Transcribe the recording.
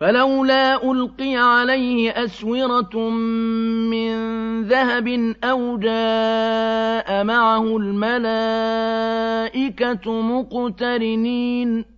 فَلَوْلَا أُلْقِيَ عَلَيْهِ أَسْوِرَةٌ مِّن ذَهَبٍ أَوْ جَاءَ مَعَهُ الْمَلَائِكَةُ مُقْتَرِنِينَ.